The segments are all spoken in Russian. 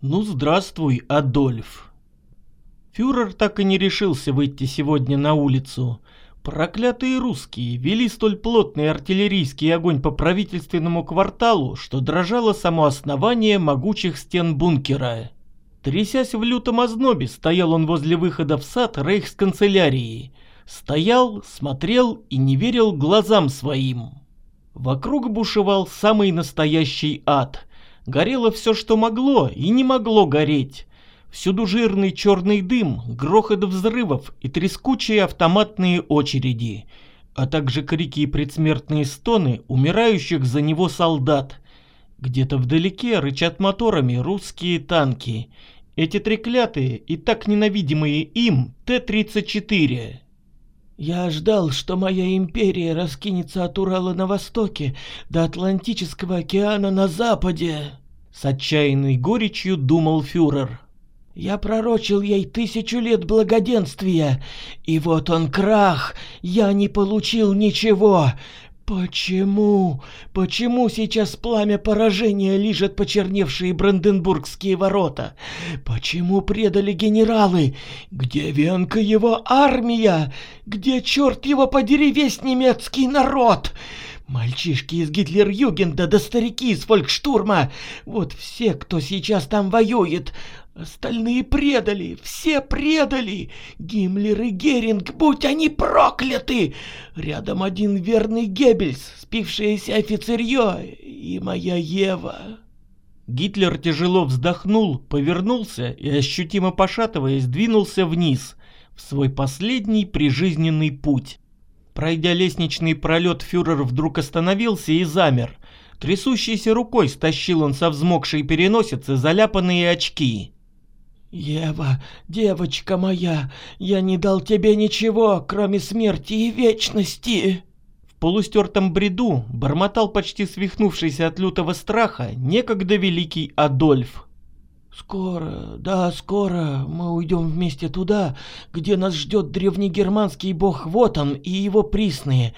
Ну, здравствуй, Адольф. Фюрер так и не решился выйти сегодня на улицу. Проклятые русские вели столь плотный артиллерийский огонь по правительственному кварталу, что дрожало само основание могучих стен бункера. Трясясь в лютом ознобе, стоял он возле выхода в сад рейхсканцелярии. Стоял, смотрел и не верил глазам своим. Вокруг бушевал самый настоящий ад. Горело все, что могло и не могло гореть. Всюду жирный черный дым, грохот взрывов и трескучие автоматные очереди, а также крики и предсмертные стоны умирающих за него солдат. Где-то вдалеке рычат моторами русские танки. Эти треклятые и так ненавидимые им Т-34. Я ждал, что моя империя раскинется от Урала на востоке до Атлантического океана на западе. С отчаянной горечью думал фюрер. Я пророчил ей тысячу лет благоденствия, и вот он крах, я не получил ничего. Почему? Почему сейчас пламя поражения лижет почерневшие Бранденбургские ворота? Почему предали генералы? Где венка его армия? Где, черт его подери, весь немецкий народ? Мальчишки из Гитлер-Югенда да старики из Фолькштурма. Вот все, кто сейчас там воюет. Остальные предали, все предали. Гиммлер и Геринг, будь они прокляты. Рядом один верный Геббельс, спившееся офицерье и моя Ева. Гитлер тяжело вздохнул, повернулся и, ощутимо пошатываясь, двинулся вниз, в свой последний прижизненный путь. Пройдя лестничный пролет, фюрер вдруг остановился и замер. Трясущейся рукой стащил он со взмокшей переносицы заляпанные очки. «Ева, девочка моя, я не дал тебе ничего, кроме смерти и вечности!» В полустертом бреду бормотал почти свихнувшийся от лютого страха некогда великий Адольф. «Скоро, да, скоро мы уйдем вместе туда, где нас ждет древнегерманский бог Вотан и его присные,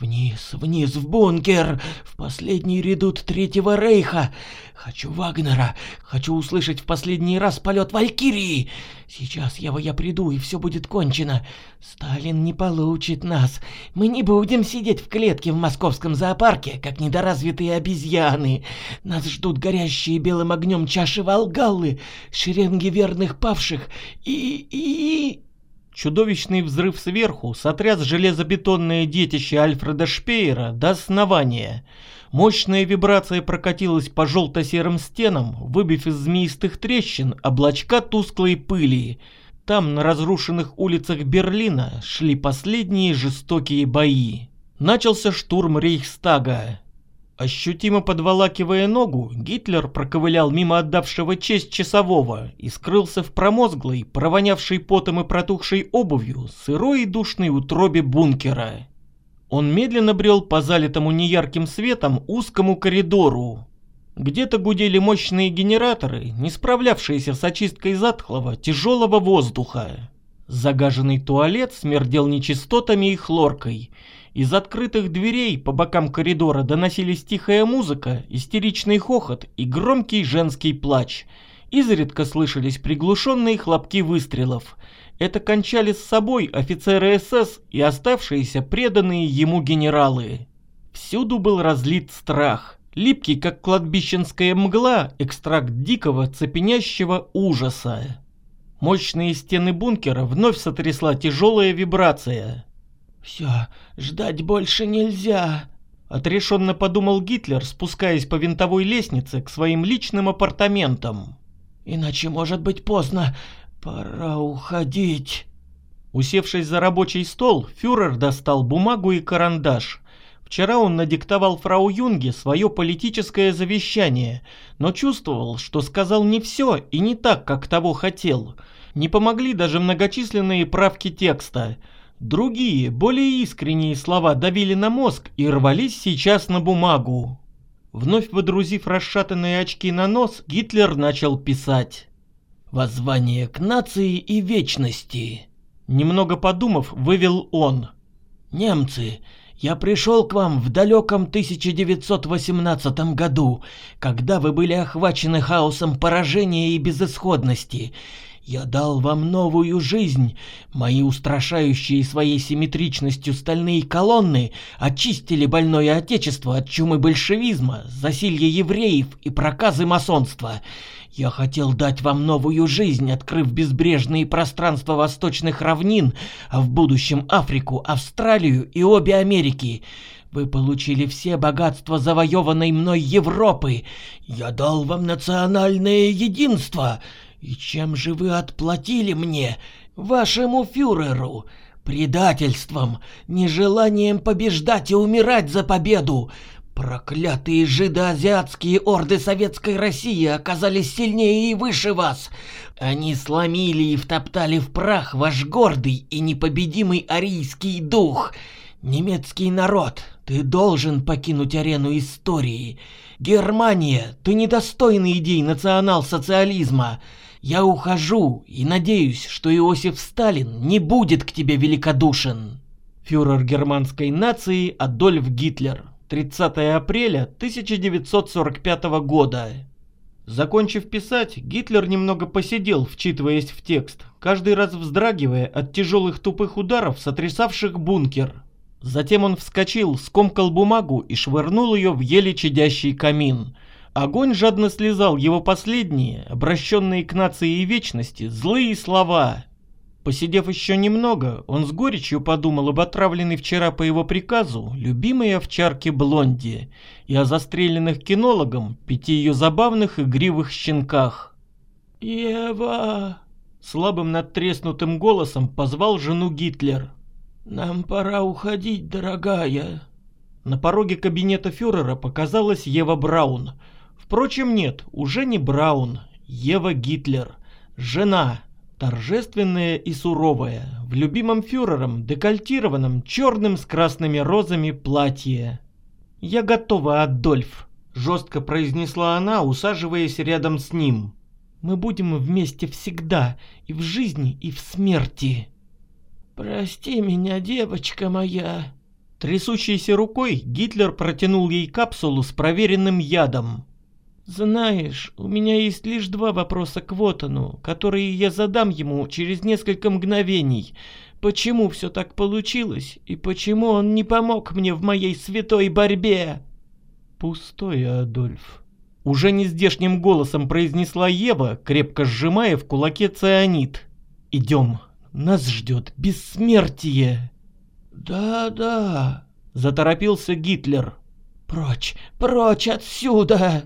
Вниз, вниз, в бункер, в последний редут Третьего Рейха. Хочу Вагнера, хочу услышать в последний раз полет Валькирии. Сейчас, Ева, я приду, и все будет кончено. Сталин не получит нас. Мы не будем сидеть в клетке в московском зоопарке, как недоразвитые обезьяны. Нас ждут горящие белым огнем чаши Волгаллы, шеренги верных павших и... и... Чудовищный взрыв сверху сотряс железобетонное детище Альфреда Шпеера до основания. Мощная вибрация прокатилась по желто-серым стенам, выбив из змеистых трещин облачка тусклой пыли. Там, на разрушенных улицах Берлина, шли последние жестокие бои. Начался штурм Рейхстага. Ощутимо подволакивая ногу, Гитлер проковылял мимо отдавшего честь часового и скрылся в промозглой, провонявшей потом и протухшей обувью, сырой и душной утробе бункера. Он медленно брел по залитому неярким светом узкому коридору. Где-то гудели мощные генераторы, не справлявшиеся с очисткой затхлого, тяжелого воздуха. Загаженный туалет смердел нечистотами и хлоркой – из открытых дверей по бокам коридора доносились тихая музыка, истеричный хохот и громкий женский плач. Изредка слышались приглушенные хлопки выстрелов. Это кончали с собой офицеры СС и оставшиеся преданные ему генералы. Всюду был разлит страх. Липкий, как кладбищенская мгла, экстракт дикого, цепенящего ужаса. Мощные стены бункера вновь сотрясла тяжелая вибрация. «Все, ждать больше нельзя», — отрешенно подумал Гитлер, спускаясь по винтовой лестнице к своим личным апартаментам. «Иначе может быть поздно. Пора уходить». Усевшись за рабочий стол, фюрер достал бумагу и карандаш. Вчера он надиктовал фрау Юнге свое политическое завещание, но чувствовал, что сказал не все и не так, как того хотел. Не помогли даже многочисленные правки текста — Другие, более искренние слова давили на мозг и рвались сейчас на бумагу. Вновь водрузив расшатанные очки на нос, Гитлер начал писать. «Воззвание к нации и вечности». Немного подумав, вывел он. «Немцы, Я пришел к вам в далеком 1918 году, когда вы были охвачены хаосом поражения и безысходности. Я дал вам новую жизнь. Мои устрашающие своей симметричностью стальные колонны очистили больное отечество от чумы большевизма, засилья евреев и проказы масонства. Я хотел дать вам новую жизнь, открыв безбрежные пространства восточных равнин, а в будущем Африку, Австралию и обе Америки. Вы получили все богатства завоеванной мной Европы. Я дал вам национальное единство. И чем же вы отплатили мне, вашему фюреру? Предательством, нежеланием побеждать и умирать за победу, Проклятые жидоазиатские орды Советской России оказались сильнее и выше вас. Они сломили и втоптали в прах ваш гордый и непобедимый арийский дух. Немецкий народ, ты должен покинуть арену истории. Германия, ты недостойный идей национал-социализма. Я ухожу и надеюсь, что Иосиф Сталин не будет к тебе великодушен. Фюрер германской нации Адольф Гитлер 30 апреля 1945 года. Закончив писать, Гитлер немного посидел, вчитываясь в текст, каждый раз вздрагивая от тяжелых тупых ударов, сотрясавших бункер. Затем он вскочил, скомкал бумагу и швырнул ее в еле чадящий камин. Огонь жадно слезал его последние, обращенные к нации и вечности, злые слова. Посидев еще немного, он с горечью подумал об отравленной вчера по его приказу любимой овчарке Блонди и о застреленных кинологом пяти ее забавных игривых щенках. «Ева!» — слабым надтреснутым голосом позвал жену Гитлер. «Нам пора уходить, дорогая». На пороге кабинета фюрера показалась Ева Браун. Впрочем, нет, уже не Браун, Ева Гитлер. Жена, торжественная и суровая, в любимом фюрером, декольтированном, черным с красными розами платье. «Я готова, Адольф», — жестко произнесла она, усаживаясь рядом с ним. «Мы будем вместе всегда, и в жизни, и в смерти». «Прости меня, девочка моя». Трясущейся рукой Гитлер протянул ей капсулу с проверенным ядом. «Знаешь, у меня есть лишь два вопроса к Вотану, которые я задам ему через несколько мгновений. Почему все так получилось, и почему он не помог мне в моей святой борьбе?» «Пустое, Адольф», — уже нездешним голосом произнесла Ева, крепко сжимая в кулаке цианид. «Идем, нас ждет бессмертие!» «Да-да», — заторопился Гитлер. «Прочь, прочь отсюда!»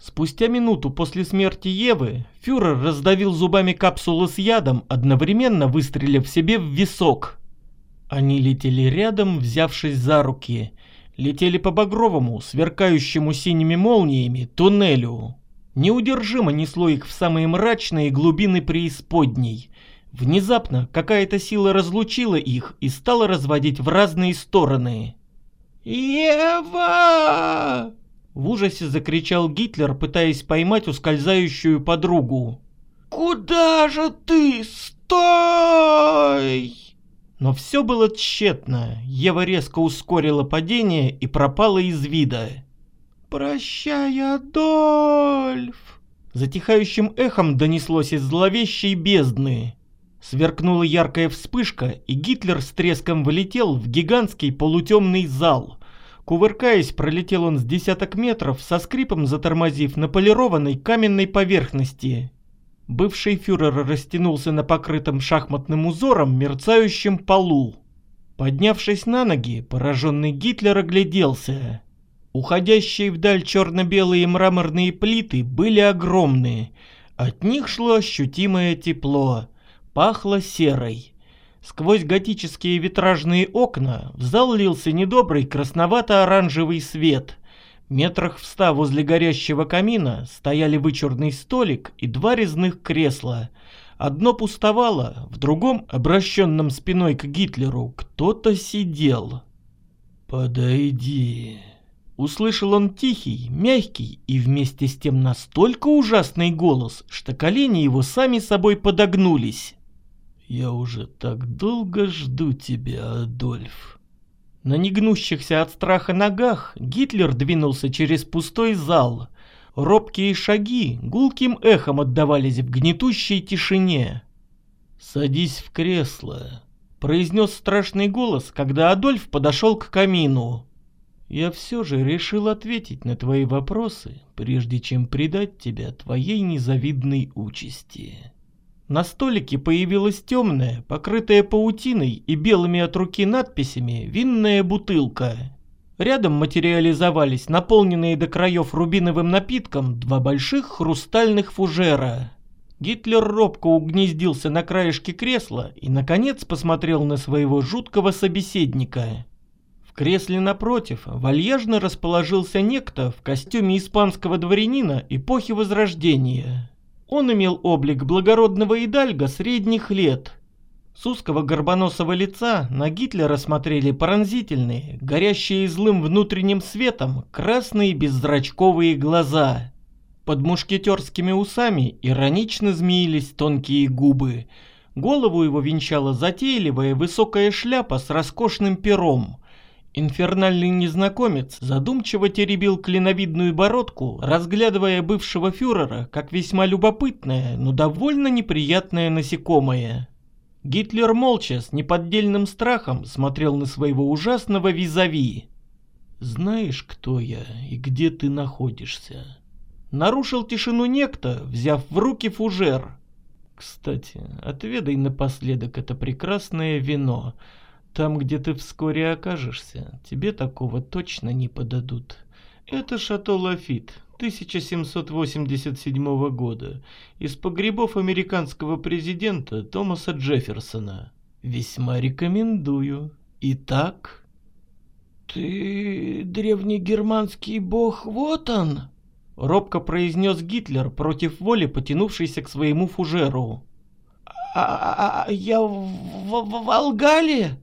Спустя минуту после смерти Евы фюрер раздавил зубами капсулу с ядом, одновременно выстрелив себе в висок. Они летели рядом, взявшись за руки. Летели по багровому, сверкающему синими молниями, туннелю. Неудержимо несло их в самые мрачные глубины преисподней. Внезапно какая-то сила разлучила их и стала разводить в разные стороны. «Ева!» В ужасе закричал Гитлер, пытаясь поймать ускользающую подругу. «Куда же ты? Стой!» Но все было тщетно. Ева резко ускорила падение и пропала из вида. «Прощай, Адольф!» Затихающим эхом донеслось из зловещей бездны. Сверкнула яркая вспышка, и Гитлер с треском вылетел в гигантский полутемный зал. Кувыркаясь, пролетел он с десяток метров, со скрипом затормозив на полированной каменной поверхности. Бывший фюрер растянулся на покрытом шахматным узором мерцающем полу. Поднявшись на ноги, пораженный Гитлер огляделся. Уходящие вдаль черно-белые мраморные плиты были огромные. От них шло ощутимое тепло. Пахло серой. Сквозь готические витражные окна в зал лился недобрый красновато-оранжевый свет. Метрах в ста возле горящего камина стояли вычурный столик и два резных кресла. Одно пустовало, в другом, обращенном спиной к Гитлеру, кто-то сидел. «Подойди», Услышал он тихий, мягкий и вместе с тем настолько ужасный голос, что колени его сами собой подогнулись. «Я уже так долго жду тебя, Адольф». На негнущихся от страха ногах Гитлер двинулся через пустой зал. Робкие шаги гулким эхом отдавались в гнетущей тишине. «Садись в кресло», — произнес страшный голос, когда Адольф подошел к камину. «Я все же решил ответить на твои вопросы, прежде чем предать тебя твоей незавидной участи». На столике появилась темная, покрытая паутиной и белыми от руки надписями, винная бутылка. Рядом материализовались наполненные до краев рубиновым напитком два больших хрустальных фужера. Гитлер робко угнездился на краешке кресла и, наконец, посмотрел на своего жуткого собеседника. В кресле напротив вальяжно расположился некто в костюме испанского дворянина эпохи Возрождения. Он имел облик благородного идальга средних лет. С узкого горбоносого лица на Гитлера смотрели пронзительные, горящие злым внутренним светом, красные беззрачковые глаза. Под мушкетерскими усами иронично змеились тонкие губы. Голову его венчала затейливая высокая шляпа с роскошным пером – Инфернальный незнакомец задумчиво теребил клиновидную бородку, разглядывая бывшего фюрера как весьма любопытное, но довольно неприятное насекомое. Гитлер молча, с неподдельным страхом, смотрел на своего ужасного визави. «Знаешь, кто я и где ты находишься?» Нарушил тишину некто, взяв в руки фужер. «Кстати, отведай напоследок это прекрасное вино», там, где ты вскоре окажешься, тебе такого точно не подадут. Это шато Лафит 1787 года из погребов американского президента Томаса Джефферсона. Весьма рекомендую. Итак... «Ты древнегерманский бог, вот он!» Робко произнес Гитлер против воли, потянувшийся к своему фужеру. «А, -а, -а я в, в, в Волгале?»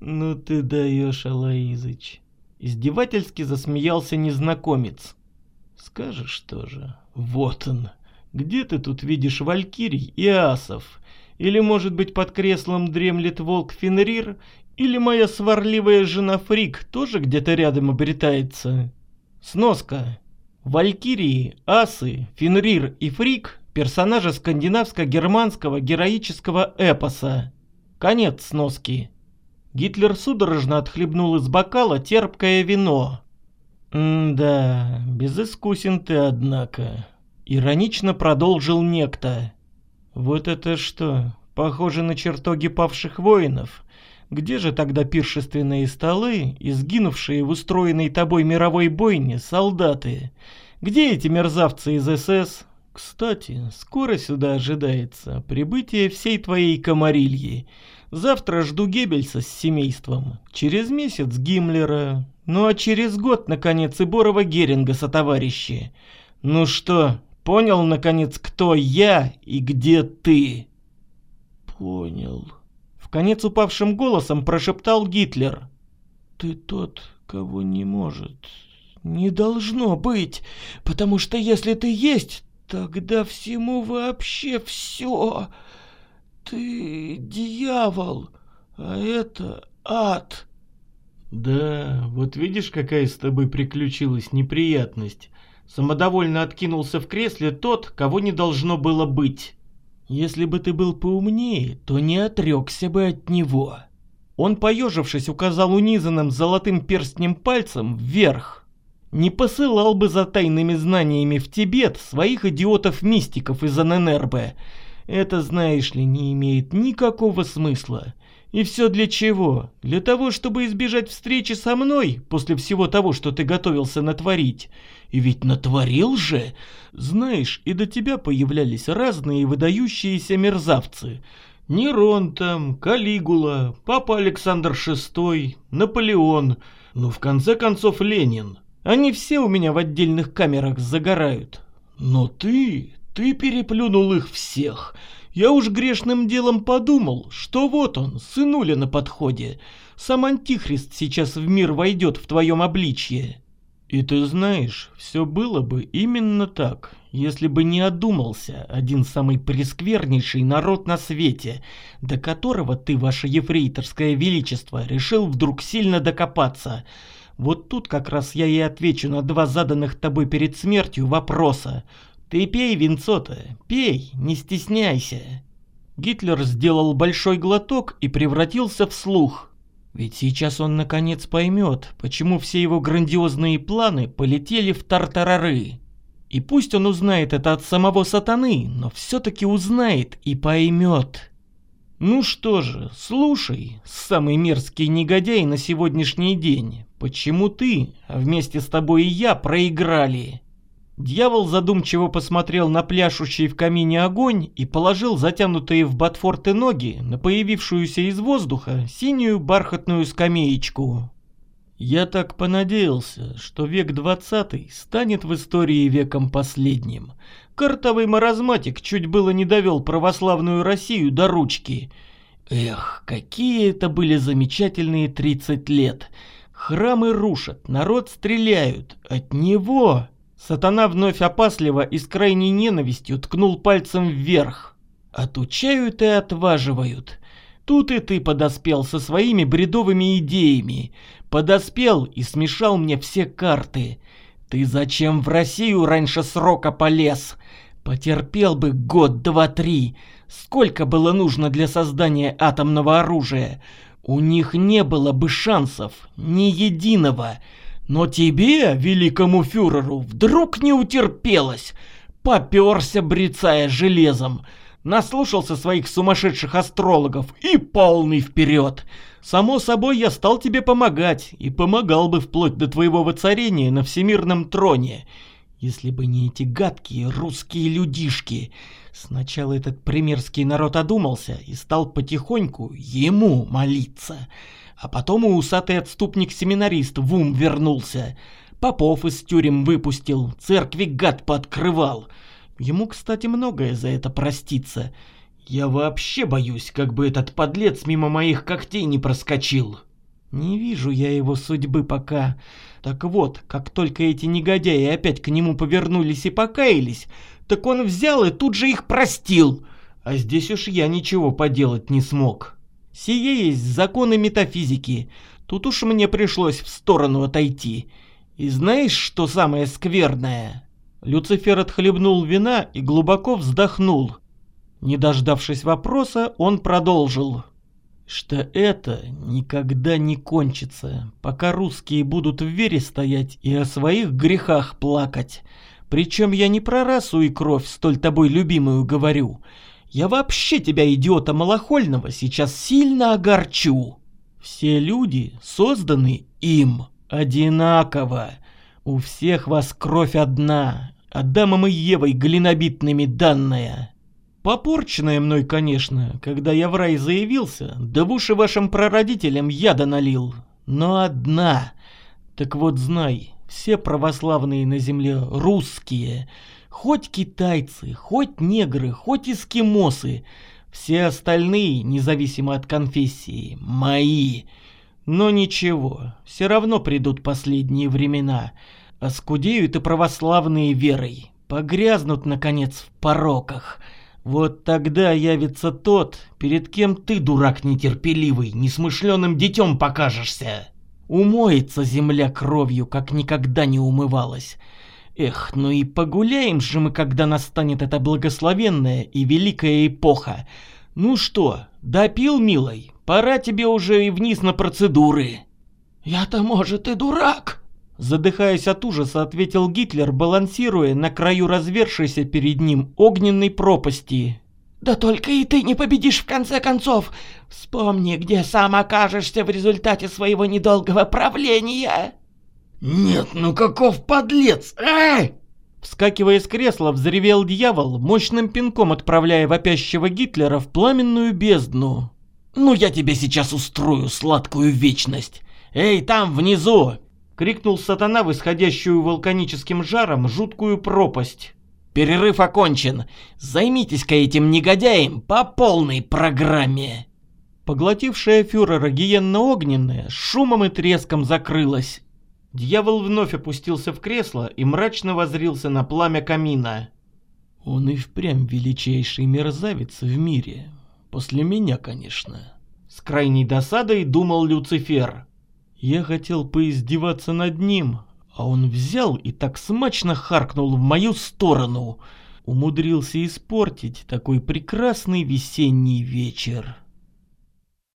«Ну ты даешь, Алаизыч!» Издевательски засмеялся незнакомец. «Скажешь тоже, вот он. Где ты тут видишь валькирий и асов? Или, может быть, под креслом дремлет волк Фенрир? Или моя сварливая жена Фрик тоже где-то рядом обретается?» Сноска. Валькирии, асы, Фенрир и Фрик – персонажи скандинавско-германского героического эпоса. Конец сноски. Гитлер судорожно отхлебнул из бокала терпкое вино. «Да, безыскусен ты, однако», — иронично продолжил некто. «Вот это что, похоже на чертоги павших воинов? Где же тогда пиршественные столы и сгинувшие в устроенной тобой мировой бойне солдаты? Где эти мерзавцы из СС, кстати, скоро сюда ожидается прибытие всей твоей комарильи. Завтра жду Геббельса с семейством, через месяц Гиммлера, ну а через год, наконец, и Борова Геринга со товарищи. Ну что, понял, наконец, кто я и где ты? Понял. В конец упавшим голосом прошептал Гитлер. Ты тот, кого не может, не должно быть, потому что если ты есть, Тогда всему вообще все. Ты дьявол, а это ад. Да, вот видишь, какая с тобой приключилась неприятность. Самодовольно откинулся в кресле тот, кого не должно было быть. Если бы ты был поумнее, то не отрекся бы от него. Он, поежившись, указал унизанным золотым перстнем пальцем вверх не посылал бы за тайными знаниями в Тибет своих идиотов-мистиков из ННРБ. Это, знаешь ли, не имеет никакого смысла. И все для чего? Для того, чтобы избежать встречи со мной после всего того, что ты готовился натворить. И ведь натворил же. Знаешь, и до тебя появлялись разные выдающиеся мерзавцы. Нерон там, Калигула, Папа Александр VI, Наполеон, ну в конце концов Ленин. Они все у меня в отдельных камерах загорают. Но ты, ты переплюнул их всех. Я уж грешным делом подумал, что вот он, сынуля на подходе. Сам Антихрист сейчас в мир войдет в твоем обличье. И ты знаешь, все было бы именно так, если бы не одумался один самый пресквернейший народ на свете, до которого ты, ваше ефрейторское величество, решил вдруг сильно докопаться. Вот тут как раз я и отвечу на два заданных тобой перед смертью вопроса. Ты пей, винцо-то, пей, не стесняйся. Гитлер сделал большой глоток и превратился в слух. Ведь сейчас он наконец поймет, почему все его грандиозные планы полетели в тартарары. И пусть он узнает это от самого сатаны, но все-таки узнает и поймет. Ну что же, слушай, самый мерзкий негодяй на сегодняшний день, почему ты, а вместе с тобой и я проиграли? Дьявол задумчиво посмотрел на пляшущий в камине огонь и положил затянутые в ботфорты ноги на появившуюся из воздуха синюю бархатную скамеечку. Я так понадеялся, что век двадцатый станет в истории веком последним. Картовый маразматик чуть было не довел православную Россию до ручки. Эх, какие это были замечательные 30 лет. Храмы рушат, народ стреляют. От него... Сатана вновь опасливо и с крайней ненавистью ткнул пальцем вверх. Отучают и отваживают. Тут и ты подоспел со своими бредовыми идеями. Подоспел и смешал мне все карты. Ты зачем в Россию раньше срока полез? Потерпел бы год, два, три. Сколько было нужно для создания атомного оружия? У них не было бы шансов, ни единого. Но тебе, великому фюреру, вдруг не утерпелось. Попёрся, брецая железом. Наслушался своих сумасшедших астрологов и полный вперед. Само собой, я стал тебе помогать и помогал бы вплоть до твоего воцарения на всемирном троне. Если бы не эти гадкие русские людишки. Сначала этот примерский народ одумался и стал потихоньку ему молиться. А потом и усатый отступник-семинарист в ум вернулся. Попов из тюрем выпустил, церкви гад пооткрывал. Ему, кстати, многое за это простится. Я вообще боюсь, как бы этот подлец мимо моих когтей не проскочил. Не вижу я его судьбы пока. Так вот, как только эти негодяи опять к нему повернулись и покаялись, так он взял и тут же их простил. А здесь уж я ничего поделать не смог. Сие есть законы метафизики. Тут уж мне пришлось в сторону отойти. И знаешь, что самое скверное? Люцифер отхлебнул вина и глубоко вздохнул. Не дождавшись вопроса, он продолжил. Что это никогда не кончится, пока русские будут в вере стоять и о своих грехах плакать. Причем я не про расу и кровь, столь тобой любимую, говорю. Я вообще тебя, идиота малохольного, сейчас сильно огорчу. Все люди созданы им одинаково. У всех вас кровь одна, Адамом и Евой глинобитными данная. Попорченная мной, конечно, когда я в рай заявился, да в уши вашим прародителям яда налил. Но одна. Так вот знай, все православные на земле русские — Хоть китайцы, хоть негры, хоть эскимосы, все остальные, независимо от конфессии, мои. Но ничего, все равно придут последние времена, оскудеют и православные верой, погрязнут, наконец, в пороках. Вот тогда явится тот, перед кем ты, дурак нетерпеливый, несмышленым детем покажешься. Умоется земля кровью, как никогда не умывалась. Эх, ну и погуляем же мы, когда настанет эта благословенная и великая эпоха. Ну что, допил, милой? Пора тебе уже и вниз на процедуры. Я-то, может, и дурак. Задыхаясь от ужаса, ответил Гитлер, балансируя на краю развершейся перед ним огненной пропасти. Да только и ты не победишь в конце концов. Вспомни, где сам окажешься в результате своего недолгого правления. «Нет, ну каков подлец! Эй!» Вскакивая с кресла, взревел дьявол, мощным пинком отправляя вопящего Гитлера в пламенную бездну. «Ну я тебе сейчас устрою сладкую вечность! Эй, там, внизу!» — крикнул сатана в исходящую вулканическим жаром жуткую пропасть. «Перерыв окончен! Займитесь-ка этим негодяем по полной программе!» Поглотившая фюрера гиенно-огненная шумом и треском закрылась. Дьявол вновь опустился в кресло и мрачно возрился на пламя камина. Он и впрямь величайший мерзавец в мире. После меня, конечно. С крайней досадой думал Люцифер. Я хотел поиздеваться над ним, а он взял и так смачно харкнул в мою сторону. Умудрился испортить такой прекрасный весенний вечер.